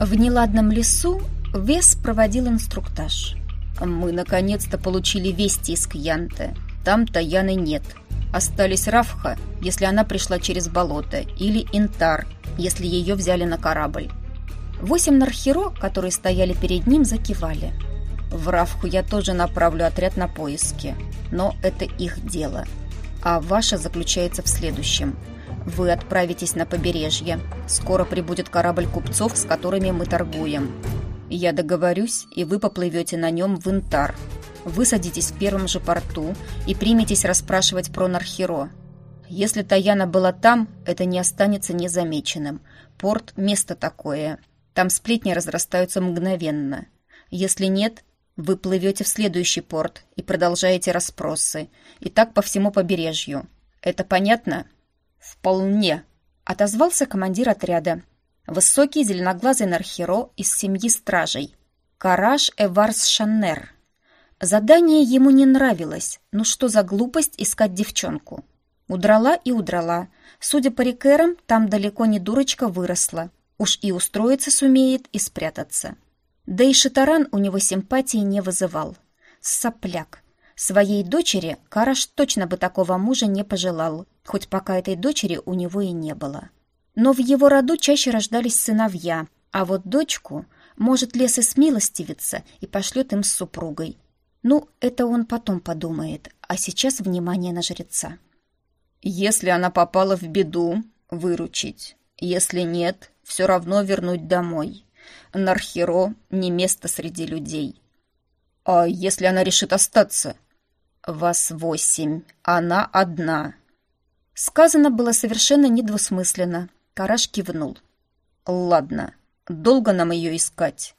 В неладном лесу Вес проводил инструктаж. Мы наконец-то получили вести из Кьянте. Там Таяны нет. Остались Равха, если она пришла через болото, или Интар, если ее взяли на корабль. Восемь нархеро, которые стояли перед ним, закивали. В Равху я тоже направлю отряд на поиски, но это их дело. А ваше заключается в следующем. Вы отправитесь на побережье. Скоро прибудет корабль купцов, с которыми мы торгуем. Я договорюсь, и вы поплывете на нем в Интар. Высадитесь в первом же порту и приметесь расспрашивать про Нархеро. Если Таяна была там, это не останется незамеченным. Порт – место такое. Там сплетни разрастаются мгновенно. Если нет, вы плывете в следующий порт и продолжаете расспросы. И так по всему побережью. Это понятно? Вполне. Отозвался командир отряда. Высокий зеленоглазый нархеро из семьи стражей. Караш Эварс Шаннер. Задание ему не нравилось. Ну что за глупость искать девчонку? Удрала и удрала. Судя по рекерам, там далеко не дурочка выросла. Уж и устроиться сумеет, и спрятаться. Да и Шатаран у него симпатии не вызывал. Сопляк. Своей дочери Караш точно бы такого мужа не пожелал, хоть пока этой дочери у него и не было. Но в его роду чаще рождались сыновья, а вот дочку, может, лес и смилостивится и пошлет им с супругой. Ну, это он потом подумает, а сейчас внимание на жреца. Если она попала в беду, выручить. Если нет, все равно вернуть домой. Нархеро не место среди людей. А если она решит остаться? Вас восемь, она одна. Сказано было совершенно недвусмысленно. Караш кивнул. Ладно, долго нам ее искать?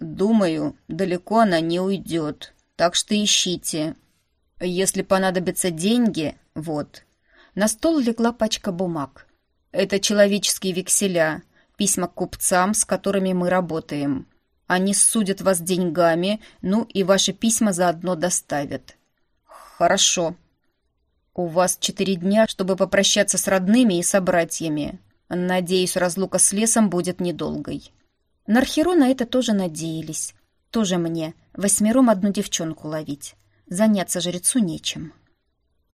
Думаю, далеко она не уйдет, так что ищите. Если понадобятся деньги, вот. На стол легла пачка бумаг. Это человеческие векселя, письма к купцам, с которыми мы работаем. Они судят вас деньгами, ну и ваши письма заодно доставят. Хорошо. У вас четыре дня, чтобы попрощаться с родными и собратьями. Надеюсь, разлука с лесом будет недолгой. Нархеро на это тоже надеялись. Тоже мне, восьмером одну девчонку ловить. Заняться жрецу нечем.